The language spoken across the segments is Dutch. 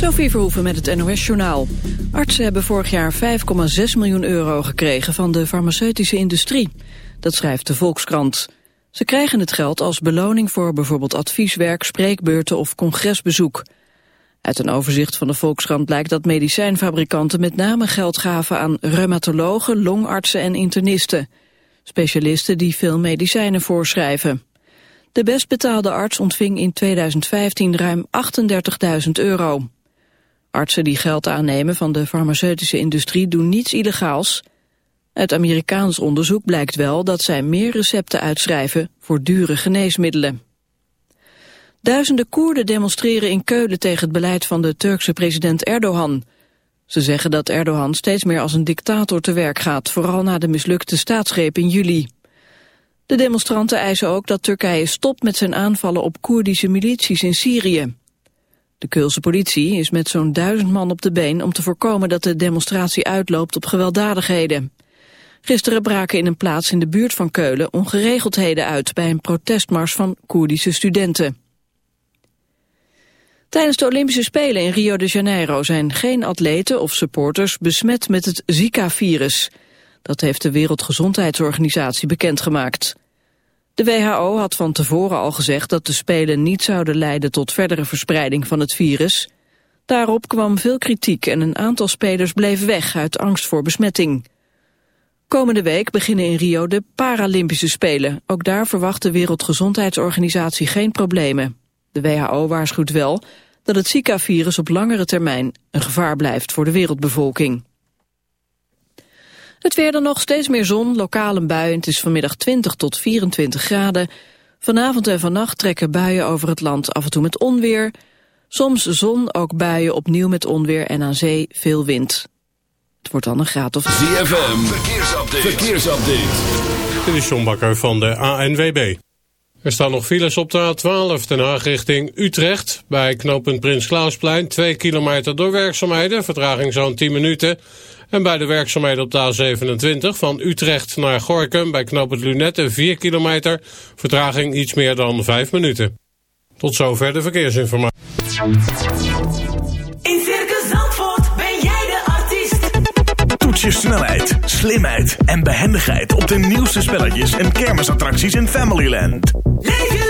Sophie Verhoeven met het NOS-journaal. Artsen hebben vorig jaar 5,6 miljoen euro gekregen van de farmaceutische industrie. Dat schrijft de Volkskrant. Ze krijgen het geld als beloning voor bijvoorbeeld advieswerk, spreekbeurten of congresbezoek. Uit een overzicht van de Volkskrant blijkt dat medicijnfabrikanten met name geld gaven aan reumatologen, longartsen en internisten. Specialisten die veel medicijnen voorschrijven. De best betaalde arts ontving in 2015 ruim 38.000 euro. Artsen die geld aannemen van de farmaceutische industrie doen niets illegaals. Uit Amerikaans onderzoek blijkt wel dat zij meer recepten uitschrijven voor dure geneesmiddelen. Duizenden Koerden demonstreren in Keulen tegen het beleid van de Turkse president Erdogan. Ze zeggen dat Erdogan steeds meer als een dictator te werk gaat, vooral na de mislukte staatsgreep in juli. De demonstranten eisen ook dat Turkije stopt met zijn aanvallen op Koerdische milities in Syrië. De Keulse politie is met zo'n duizend man op de been om te voorkomen dat de demonstratie uitloopt op gewelddadigheden. Gisteren braken in een plaats in de buurt van Keulen ongeregeldheden uit bij een protestmars van Koerdische studenten. Tijdens de Olympische Spelen in Rio de Janeiro zijn geen atleten of supporters besmet met het Zika-virus. Dat heeft de Wereldgezondheidsorganisatie bekendgemaakt. De WHO had van tevoren al gezegd dat de Spelen niet zouden leiden tot verdere verspreiding van het virus. Daarop kwam veel kritiek en een aantal spelers bleef weg uit angst voor besmetting. Komende week beginnen in Rio de Paralympische Spelen. Ook daar verwacht de Wereldgezondheidsorganisatie geen problemen. De WHO waarschuwt wel dat het Zika-virus op langere termijn een gevaar blijft voor de wereldbevolking. Het weer dan nog steeds meer zon, lokaal een bui. Het is vanmiddag 20 tot 24 graden. Vanavond en vannacht trekken buien over het land, af en toe met onweer. Soms zon, ook buien, opnieuw met onweer en aan zee veel wind. Het wordt dan een graad of... ZFM, verkeersupdate. verkeersupdate. Dit is John Bakker van de ANWB. Er staan nog files op de A12 Den Haag richting Utrecht. Bij knooppunt Prins Klausplein 2 kilometer door werkzaamheden. Vertraging zo'n 10 minuten. En bij de werkzaamheden op de A27 van Utrecht naar Gorkum bij knooppunt Lunette 4 kilometer. Vertraging iets meer dan 5 minuten. Tot zover de verkeersinformatie. In Circus Zandvoort ben jij de artiest. Toets je snelheid, slimheid en behendigheid op de nieuwste spelletjes en kermisattracties in Familyland. Leef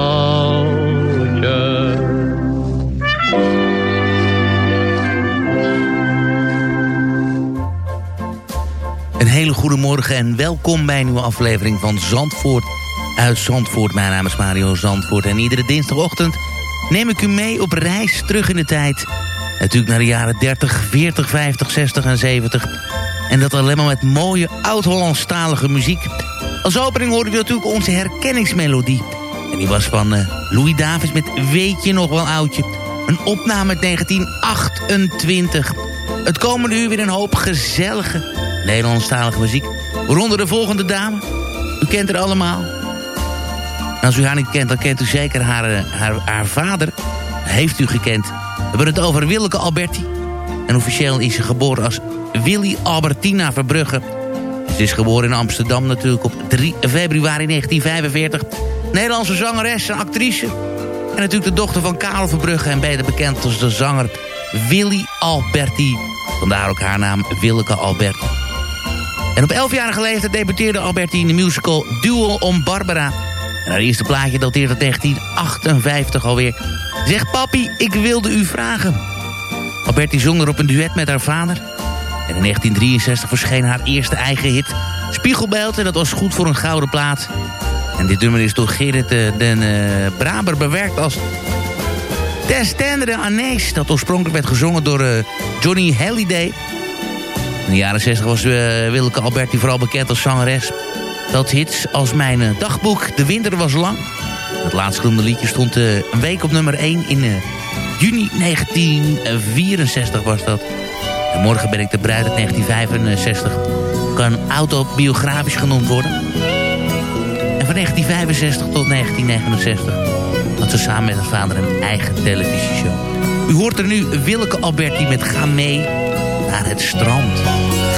Hele goede morgen en welkom bij een nieuwe aflevering van Zandvoort uit Zandvoort. Mijn naam is Mario Zandvoort en iedere dinsdagochtend neem ik u mee op reis terug in de tijd. Natuurlijk naar de jaren 30, 40, 50, 60 en 70. En dat alleen maar met mooie oud-Hollandstalige muziek. Als opening hoorde u natuurlijk onze herkenningsmelodie. En die was van eh, Louis Davis met Weet je nog wel oudje. Een opname uit 1928. Het komende uur weer een hoop gezellige Nederlandstalige muziek. Waaronder de volgende dame. U kent haar allemaal. Als u haar niet kent, dan kent u zeker haar, eh, haar, haar vader. Heeft u gekend. We hebben het over Willeke Alberti. En officieel is ze geboren als Willy Albertina Verbrugge. Ze is geboren in Amsterdam natuurlijk op 3 februari 1945. Nederlandse zangeres en actrice. En natuurlijk de dochter van Karel Verbrugge en beter bekend als de zanger Willy Alberti. Vandaar ook haar naam Willeke Alberti. En op 11-jarige leeftijd debuteerde Alberti in de musical Duel om Barbara. En haar eerste plaatje dateert uit 1958 alweer. Zegt papi, ik wilde u vragen. Alberti zong er op een duet met haar vader. En in 1963 verscheen haar eerste eigen hit Spiegelbeeld. En dat was goed voor een gouden plaat. En dit nummer is door Gerrit eh, den eh, Braber bewerkt als... Des Tendere Annees. Dat oorspronkelijk werd gezongen door eh, Johnny Halliday. In de jaren 60 was eh, Wilke Alberti vooral bekend als zangeres. Dat hits als mijn eh, dagboek De Winter was lang. Het laatstgenoemde liedje stond eh, een week op nummer 1 in juni 1964 was dat. En morgen ben ik de bruid uit 1965. Kan autobiografisch genoemd worden. En van 1965 tot 1969 had ze samen met haar vader een eigen televisieshow. U hoort er nu Willeke Alberti met Ga mee naar het strand.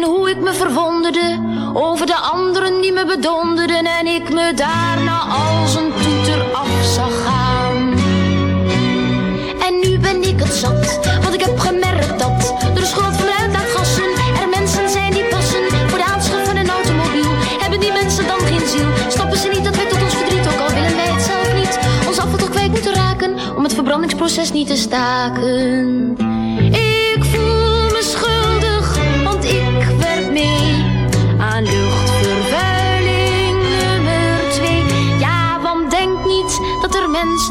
En hoe ik me verwonderde over de anderen die me bedonderden. En ik me daarna als een toeter af zag gaan. En nu ben ik het zat, want ik heb gemerkt dat door de schuld van uitlaatgassen er mensen zijn die passen voor de aanschaf van een automobiel. Hebben die mensen dan geen ziel? Snappen ze niet dat wij tot ons verdriet, ook al willen wij het zelf niet, ons afval toch kwijt moeten raken om het verbrandingsproces niet te staken?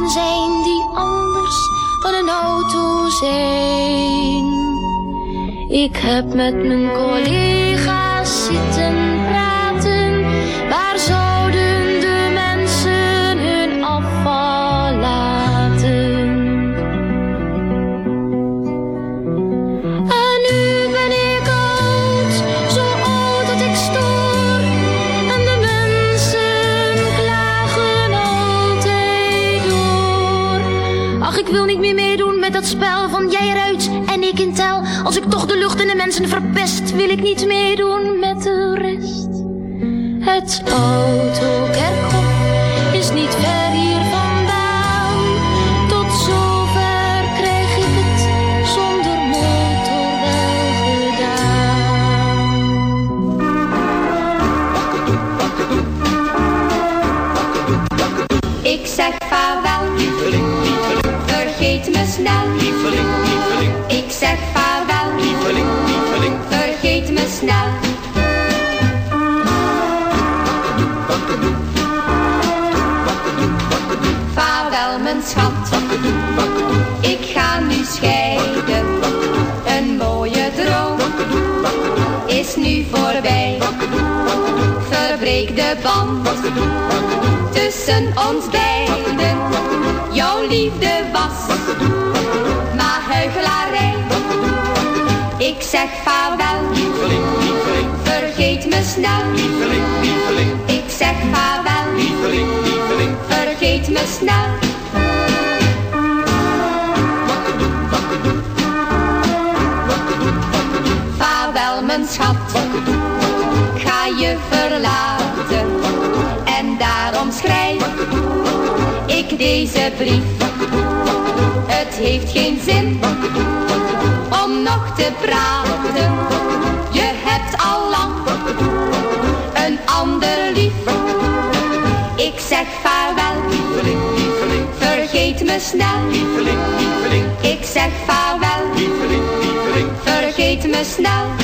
Zijn die anders dan een auto zijn. Ik heb met mijn collega's zitten dat spel van jij eruit en ik in tel. Als ik toch de lucht en de mensen verpest, wil ik niet meedoen met de rest. Het autokerkhof is niet ver Vergeet me snel, lieveling, lieveling. Ik zeg vaarwel, lieveling, lieveling. Vergeet me snel. Vaarwel, mijn schat. Ik ga nu scheiden. Een mooie droom is nu voorbij. Verbreek de band tussen ons beiden. Jouw liefde was maar huichelarij. Ik zeg vaarwel, lieveling, lieveling. Vergeet me snel, lieveling, lieveling. Ik zeg vaarwel, lieveling, lieveling. Vergeet me snel. Mijn schat. Ga je verlaten en daarom schrijf ik deze brief. Het heeft geen zin om nog te praten. Je hebt al lang een ander lief. Ik zeg vaarwel, lieveling, lieveling. Vergeet me snel, lieveling, lieveling. Ik zeg vaarwel, lieveling, lieveling. Vergeet me snel.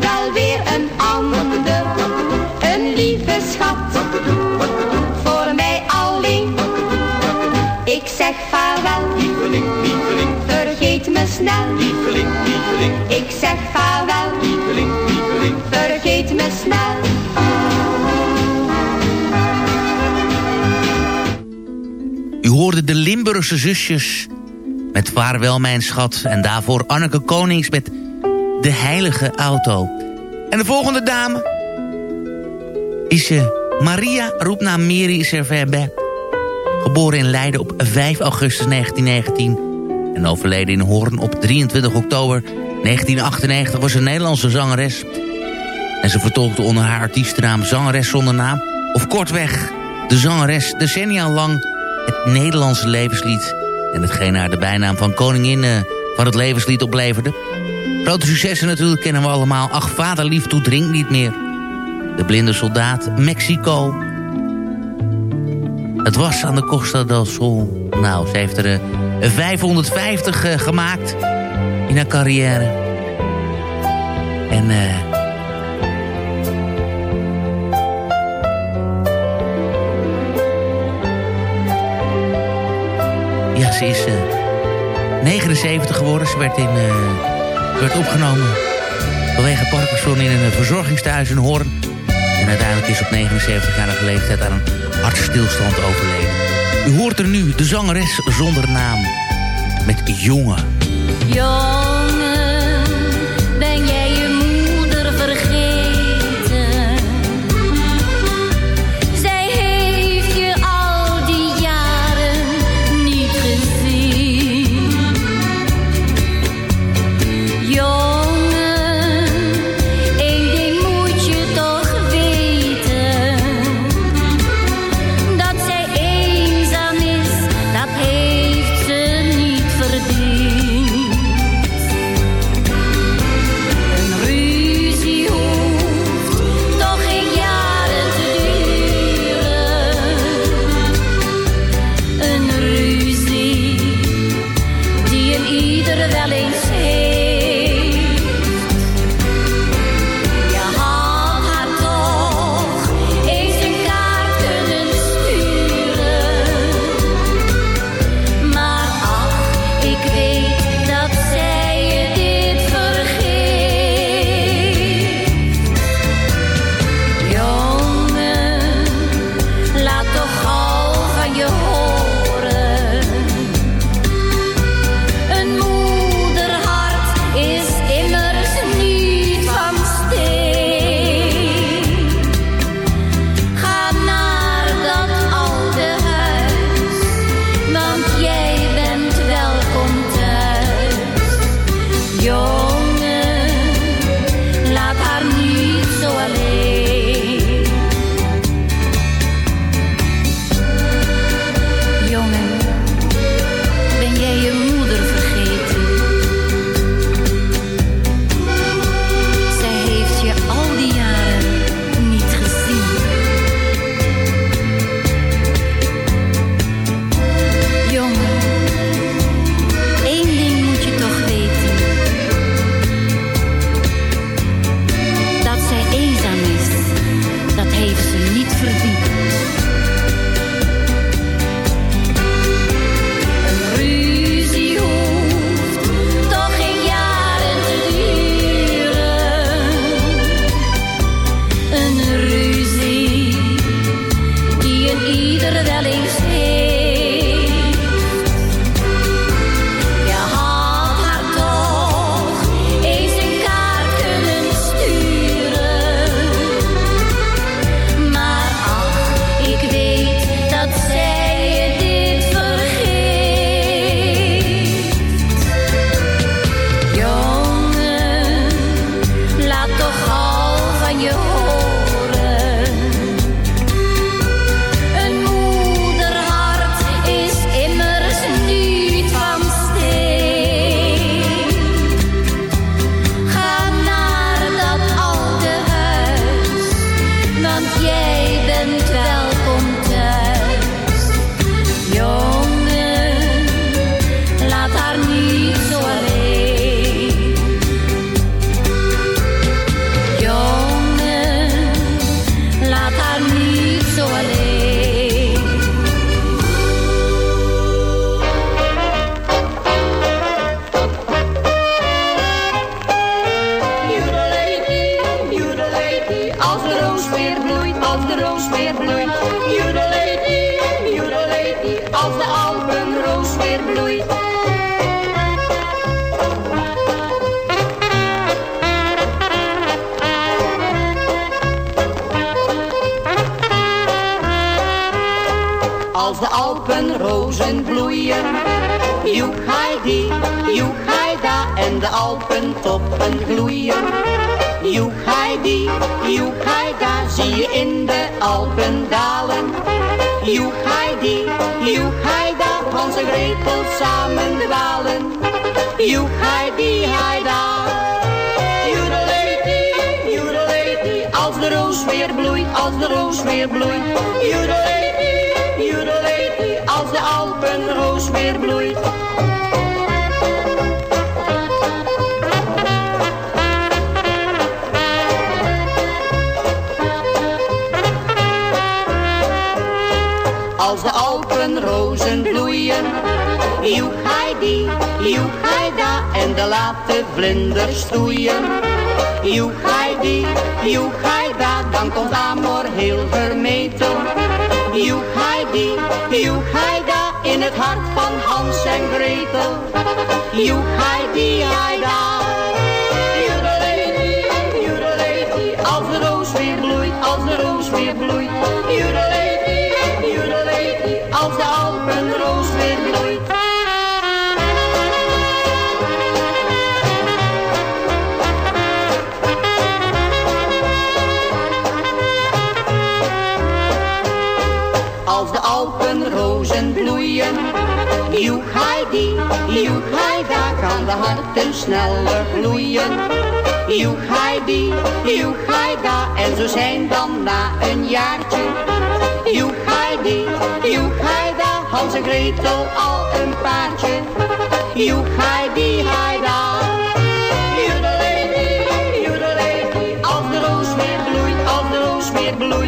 Wel weer een ander. Een lieve schat, voor mij alleen. Ik zeg vaarwel, lieveling, lieveling. Vergeet me snel, lieveling, lieveling. Ik zeg vaarwel, lieveling, lieveling. Vergeet me snel. U hoorde de Limburgse zusjes met Vaarwel mijn schat. En daarvoor Anneke Konings met De Heilige Auto. En de volgende dame is eh, Maria Meri Serverbe. Geboren in Leiden op 5 augustus 1919 en overleden in Hoorn op 23 oktober 1998 was een Nederlandse zangeres. En ze vertolkte onder haar artiestennaam Zangeres zonder naam. Of kortweg, de zangeres decennia lang het Nederlandse levenslied. En hetgeen haar de bijnaam van koningin eh, van het levenslied opleverde. Grote successen natuurlijk kennen we allemaal. Ach, vader lief toe drink niet meer. De blinde soldaat, Mexico. Het was aan de Costa del Sol. Nou, ze heeft er eh, 550 eh, gemaakt in haar carrière. En... eh Ja, ze is eh, 79 geworden. Ze werd, in, eh, werd opgenomen vanwege Parkinson in een eh, verzorgingstehuis in Hoorn. En uiteindelijk is op 79-jarige leeftijd aan een hartstilstand overleden. U hoort er nu de zangeres zonder naam met. Jongen, alpenrozen bloeien, joek Heida en de alpentoppen gloeien. Joek Heida, zie je in de Alpen dalen. Joek Heida, van zijn greppel samen dwalen. Joedelady, als de roos weer bloeit, als de roos weer bloeit. Joedelady, joedelady, de Alpenroos weer bloeit. Als de Alpenrozen bloeien, joeg hij die, joeg hij da en de late vlinders stoeien. Joeg hij die, joeg hij da, dan komt Amor heel vermeten. Joeg hij die, joeg hij da, in het hart van Hans en Gretel. Joeg hij die, hij da. Joedelee, joedelee, als de roos weer bloeit, als de roos weer bloeit. Joeg hij die, joeg hij daar, kan de harten sneller gloeien. Joeg hij die, joeg hij daar, en zo zijn dan na een jaartje. Joeg hij die, joeg hij daar, Hans en Gretel al een paardje. Joeg hij die, hij daar. Joedelee, joedelee, als de roos weer bloeit, als de roos weer bloeit.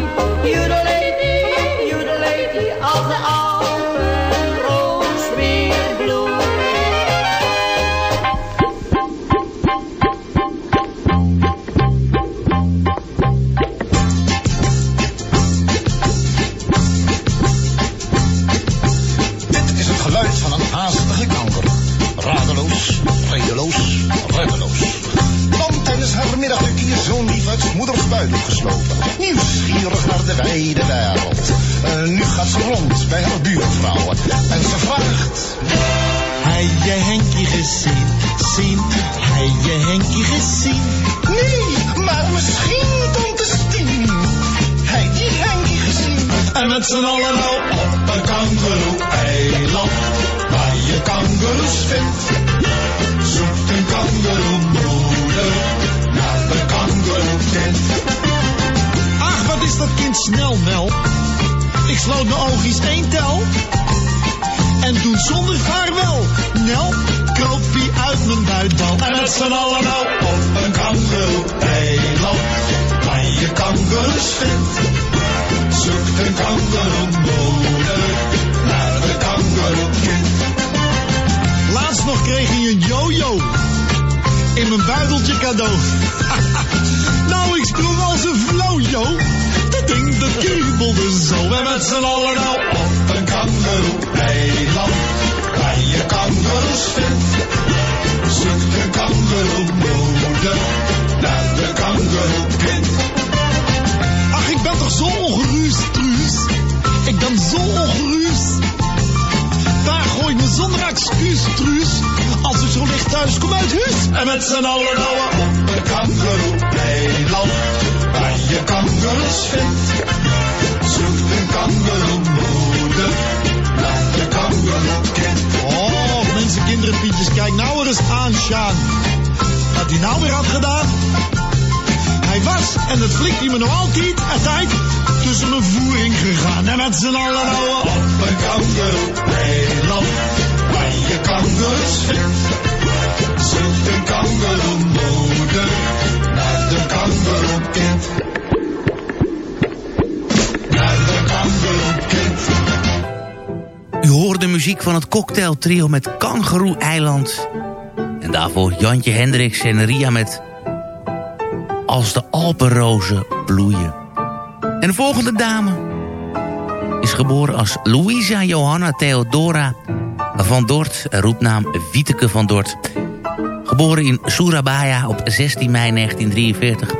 Zonder excuus, Truus. Als ik zo licht thuis kom uit huis. En met z'n allen nou op een kangeroe-eiland. Waar je kangeroes vindt. Zoekt een kangeroemoeder naar de kangeroekind. Oh, mensen, kinderen, Pietjes, kijk nou er eens aan, Sjaan. Wat hij nou weer had gedaan. Hij was, en dat flikt hij me nog altijd, tijd tussen mijn voering gegaan. En met z'n allen nou op een waar vindt. Zoekt een naar de kangeroekind. Naar de. U hoort de muziek van het cocktailtrio met Kangaroo Eiland. En daarvoor Jantje Hendricks en Ria met Als de Alpenrozen bloeien. En de volgende dame is geboren als Louisa Johanna Theodora van Dort, roepnaam Wieteke van Dort. Geboren in Surabaya op 16 mei 1943.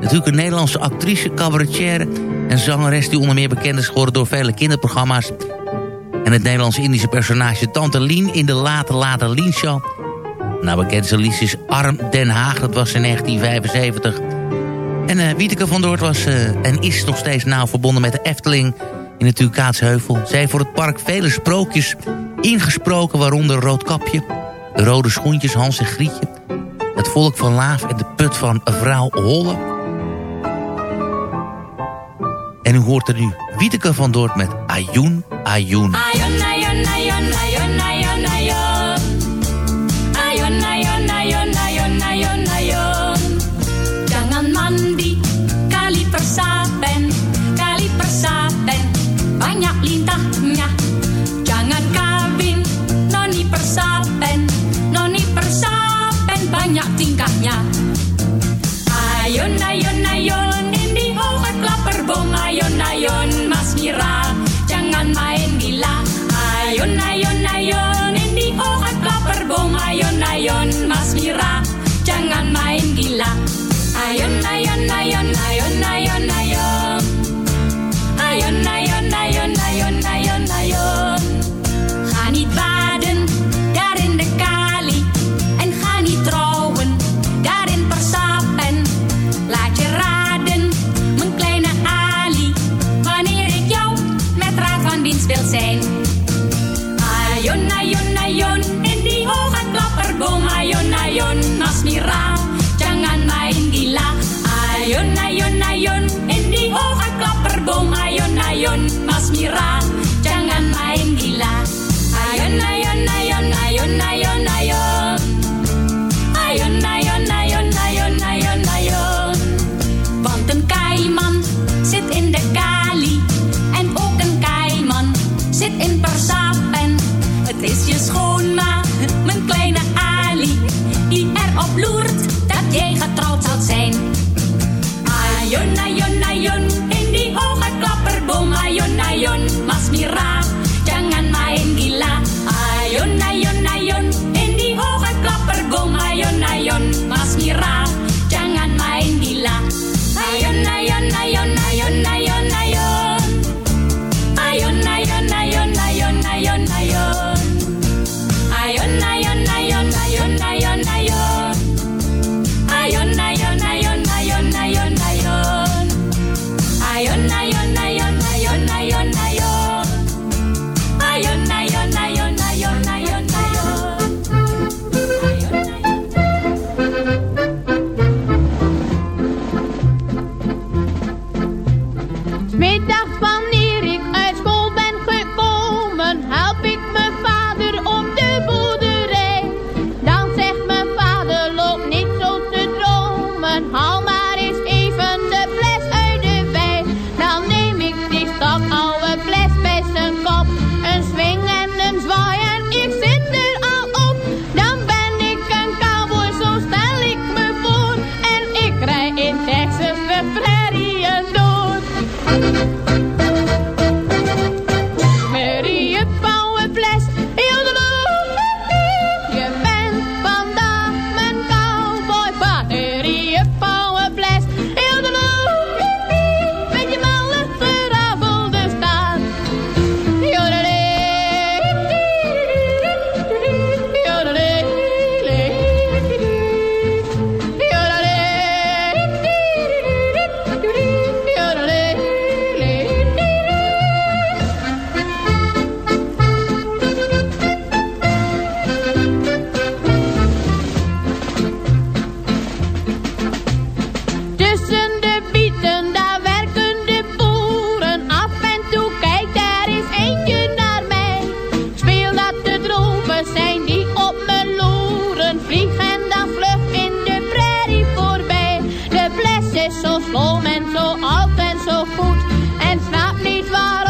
Natuurlijk een Nederlandse actrice, cabaretière en zangeres... die onder meer bekend is geworden door vele kinderprogramma's... en het Nederlands-Indische personage Tante Lien in de Late Late Lien Show. Nou, bekendste is Arm Den Haag, dat was in 1975. En eh Wieteke van Doort was eh, en is nog steeds nauw verbonden met de Efteling in het Tukaatsheuvel. Zij voor het park vele sprookjes ingesproken... waaronder Roodkapje, de Rode Schoentjes, Hans en Grietje... het Volk van Laaf en de Put van Vrouw Holle. En u hoort er nu Wieteke van Doort met Ajoen, Ajoen. Ajoen, Ajoen, Ajoen, Ajoen, Ajoen. is zo stom en zo oud en zo goed. En snapt niet waarom.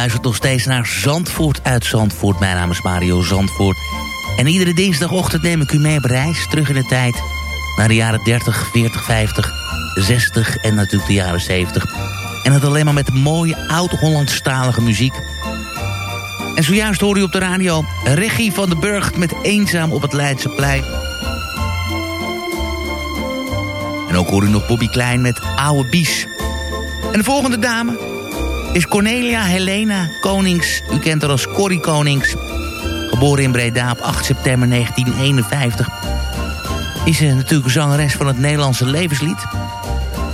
Luistert nog steeds naar Zandvoort uit Zandvoort. Mijn naam is Mario Zandvoort. En iedere dinsdagochtend neem ik u mee op reis terug in de tijd... naar de jaren 30, 40, 50, 60 en natuurlijk de jaren 70. En het alleen maar met mooie oud-Hollandstalige muziek. En zojuist hoor u op de radio Regie van den Burgt met Eenzaam op het Leidseplein. En ook hoor u nog Bobby Klein met Oude Bies. En de volgende dame is Cornelia Helena Konings. U kent haar als Corrie Konings. Geboren in Breda op 8 september 1951. Is ze natuurlijk zangeres van het Nederlandse levenslied.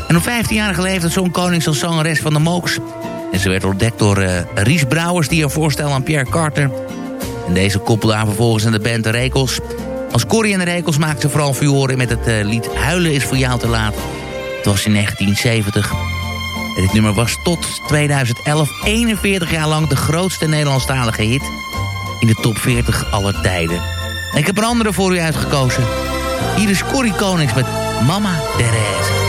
En op 15-jarige leeftijd zong Konings als zangeres van de Mooks. En ze werd ontdekt door eh, Ries Brouwers die haar voorstel aan Pierre Carter. En deze koppelde haar vervolgens aan de band De Rekels. Als Corrie en de Rekels maakte ze vooral furoren met het eh, lied Huilen is voor jou te laat. Het was in 1970. En dit nummer was tot 2011 41 jaar lang de grootste Nederlandstalige hit in de top 40 aller tijden. En ik heb een andere voor u uitgekozen. Hier is Corrie Konings met Mama Therese.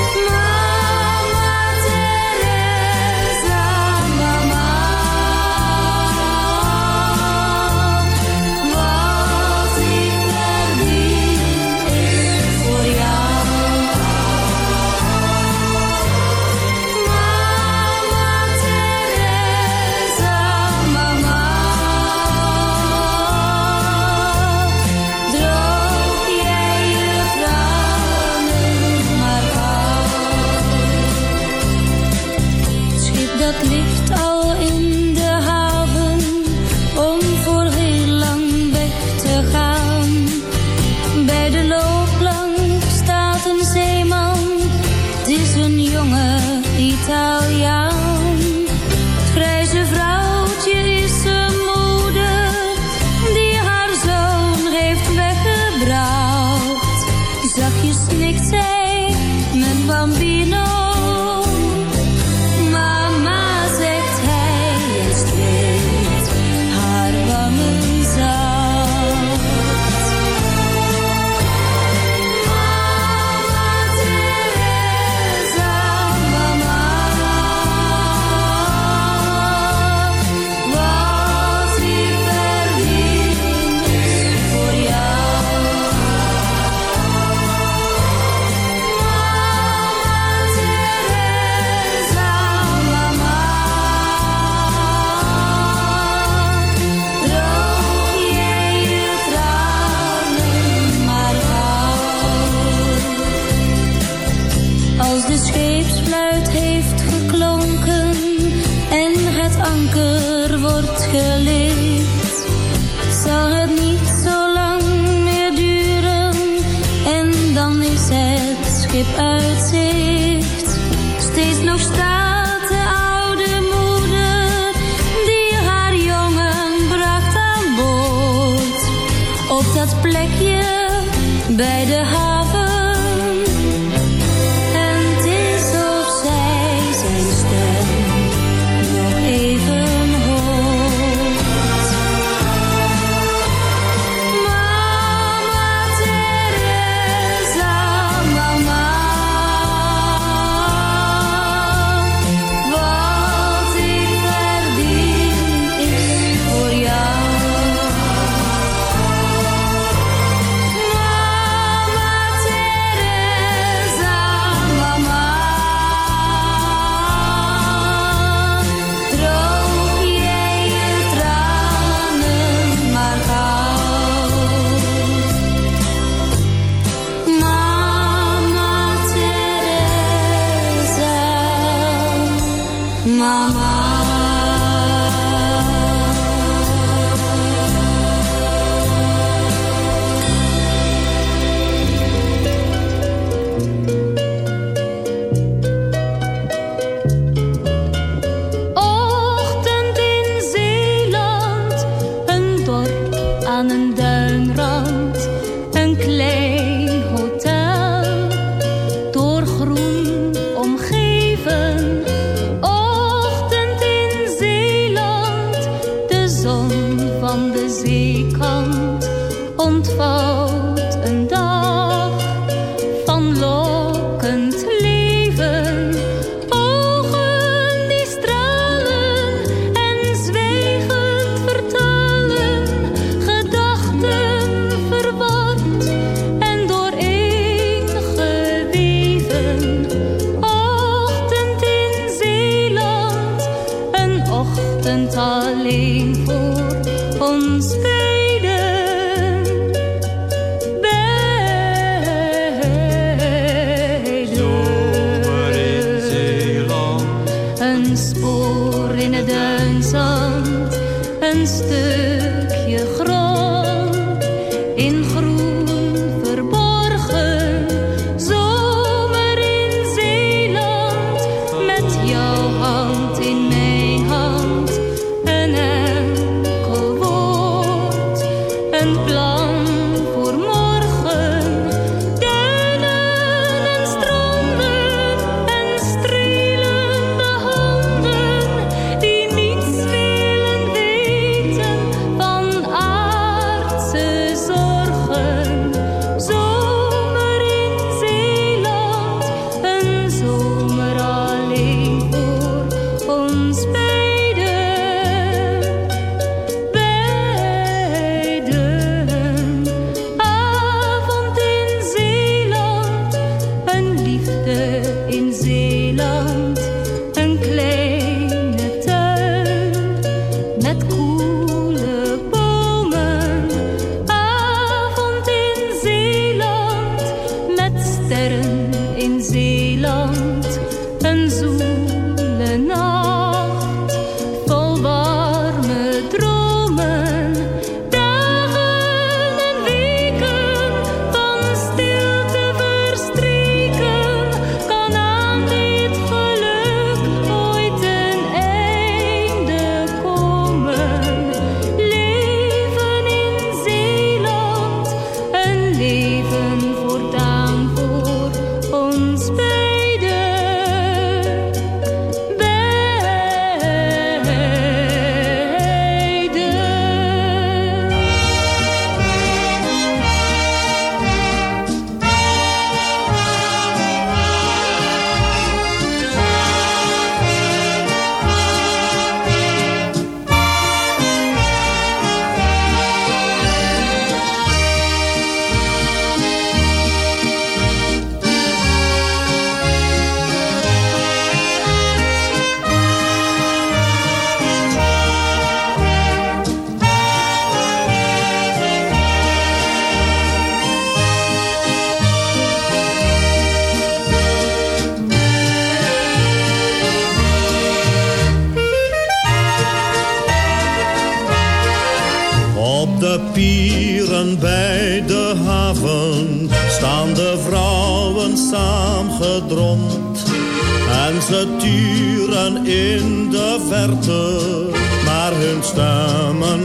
Liefde in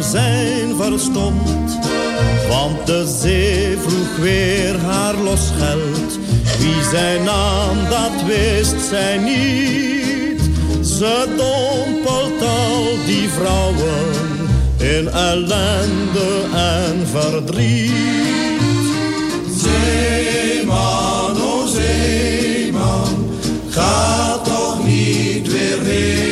zijn verstomd. Want de zee vroeg weer haar losgeld. Wie zij nam, dat wist zij niet. Ze dompelt al die vrouwen in ellende en verdriet. Zeeman, o zeeman, ga toch niet weer heen.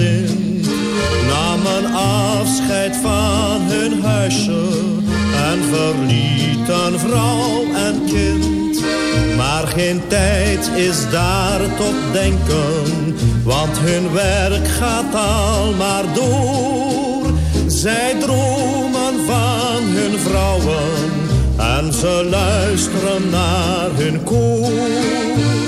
Eensgezind. Namen afscheid van hun huisje en verlieten vrouw en kind. Maar geen tijd is daar tot denken, want hun werk gaat al maar door. Zij dromen van hun vrouwen en ze luisteren naar hun koor.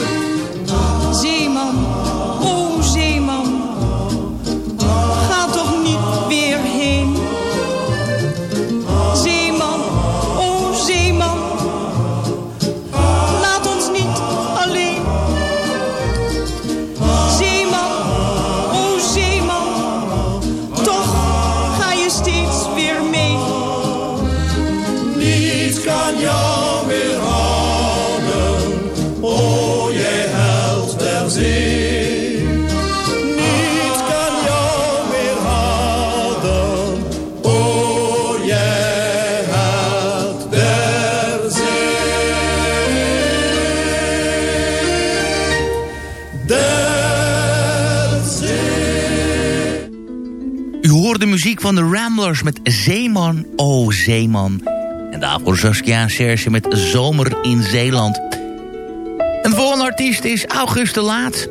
Muziek van de Ramblers met Zeeman, oh Zeeman. En daarvoor Saskia Serge met Zomer in Zeeland. Een volgende artiest is Auguste Laat.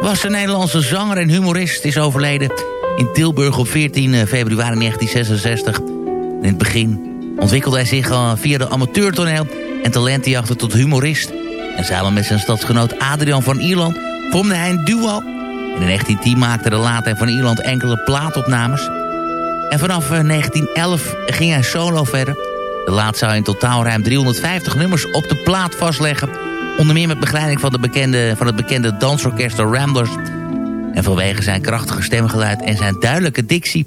Was een Nederlandse zanger en humorist. Is overleden in Tilburg op 14 februari 1966. In het begin ontwikkelde hij zich eh, via de amateurtoneel... en talentenjachten tot humorist. En samen met zijn stadsgenoot Adrian van Ierland vormde hij een duo... En in 1910 maakte de Laat van Ierland enkele plaatopnames. En vanaf eh, 1911 ging hij solo verder. De Laat zou in totaal ruim 350 nummers op de plaat vastleggen. Onder meer met begeleiding van, de bekende, van het bekende dansorkest de Ramblers. En vanwege zijn krachtige stemgeluid en zijn duidelijke dictie...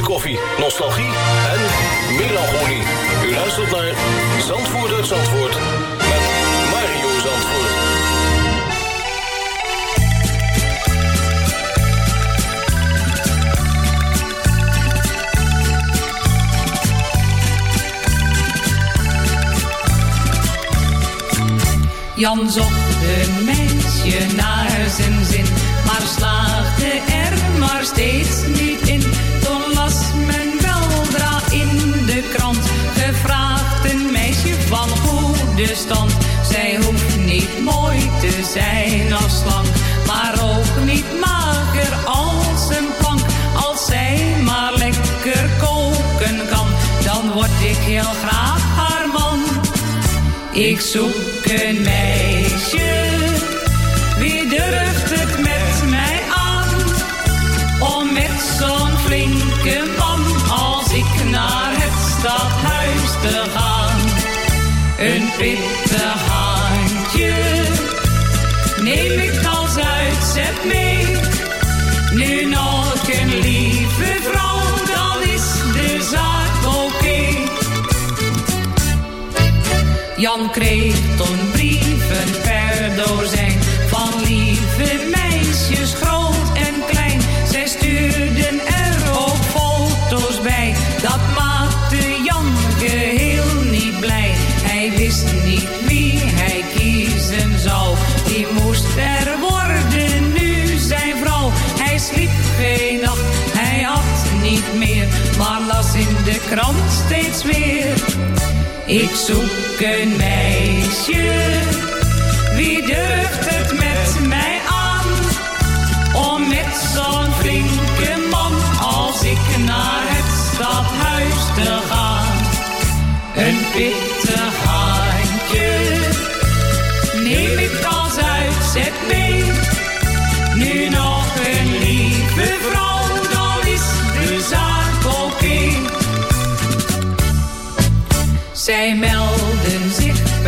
nostalgie en melancholie. U luistert naar Zandvoort uit Zandvoort met Mario Zandvoort. Jan zocht een meisje naar zijn zin, maar slaagde er maar steeds niet Zij hoeft niet mooi te zijn als slank, maar ook niet mager als een plank. Als zij maar lekker koken kan, dan word ik heel graag haar man. Ik zoek een meisje, wie durft het met mij aan? Om met zo'n flinke man als ik naar het stad een pittig handje neem ik als uitzet mee. Nu nog een lieve vrouw, dan is de zaak oké. Jan kreeg toen brieven per dozijn krant steeds weer. Ik zoek een meisje, wie durft het met mij aan? Om met zo'n flinke man als ik naar het stadhuis te gaan. Een pittig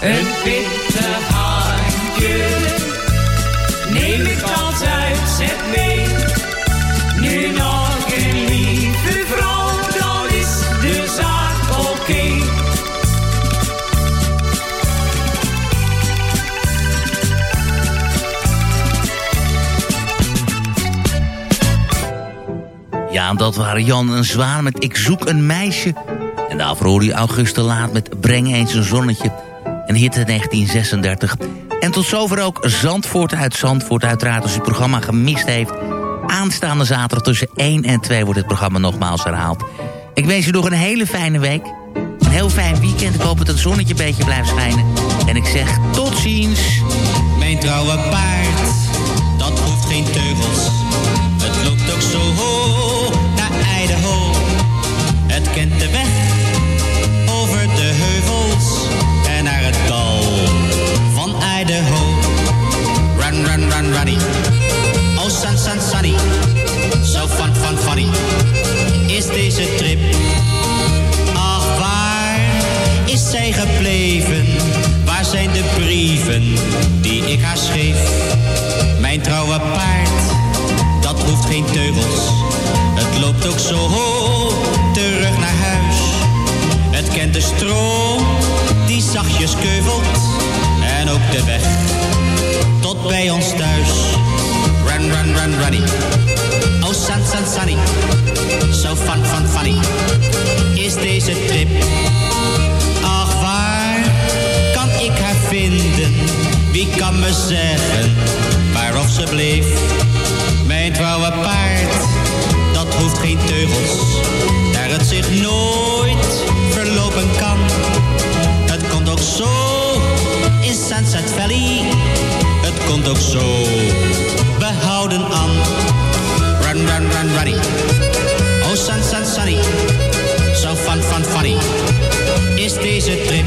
Een pittig handje, neem ik als uitzet mee. Nu nog een lieve vrouw, dan is de zaak oké. Ja, dat waren Jan en Zwaan met Ik zoek een meisje. En daarvoor hoorde je Auguste Laat met Breng eens een zonnetje. Een hit uit 1936. En tot zover ook Zandvoort uit Zandvoort. Uiteraard als u het programma gemist heeft. Aanstaande zaterdag tussen 1 en 2 wordt het programma nogmaals herhaald. Ik wens u nog een hele fijne week. Een heel fijn weekend. Ik hoop dat het zonnetje een beetje blijft schijnen. En ik zeg tot ziens. Mijn trouwe paard, dat hoeft geen teugels. Het loopt ook zo hoog naar Idaho. Het kent de weg Idaho. Run, run, run, runny. Oh, sun, sun, sunny. Zo fun, fun, funny. Is deze trip? Ach, waar is zij gebleven? Waar zijn de brieven die ik haar schreef? Mijn trouwe paard, dat hoeft geen teugels. Het loopt ook zo hoog terug naar huis. Het kent de stroom die zachtjes keuvelt. De weg tot bij ons thuis. Run, run, run, runny. Oh, sun, sun, sunny. So fun, fun, funny. Is deze trip? Ach, waar kan ik haar vinden? Wie kan me zeggen waarof ze bleef? Mijn trouwe paard, dat hoeft geen teugels. Daar het zich nooit verlopen kan. Het komt ook zo in Sunset Valley. Het komt ook zo behouden aan. Run, run, run, runny. Oh, sun, sun, sunny. So fun, fun, funny. Is deze trip?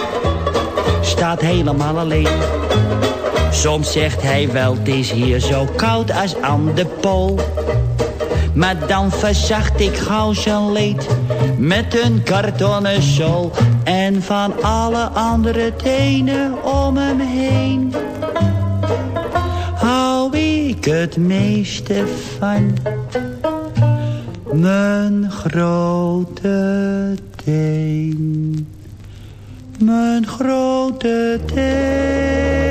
staat helemaal alleen. Soms zegt hij wel, het is hier zo koud als aan de pool. Maar dan verzacht ik gauw zijn leed met een kartonnen zool. En van alle andere tenen om hem heen hou ik het meeste van. Mijn grote teen, mijn grote teen.